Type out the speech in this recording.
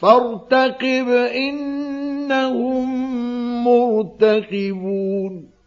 فارتقب إنهم مرتقبون.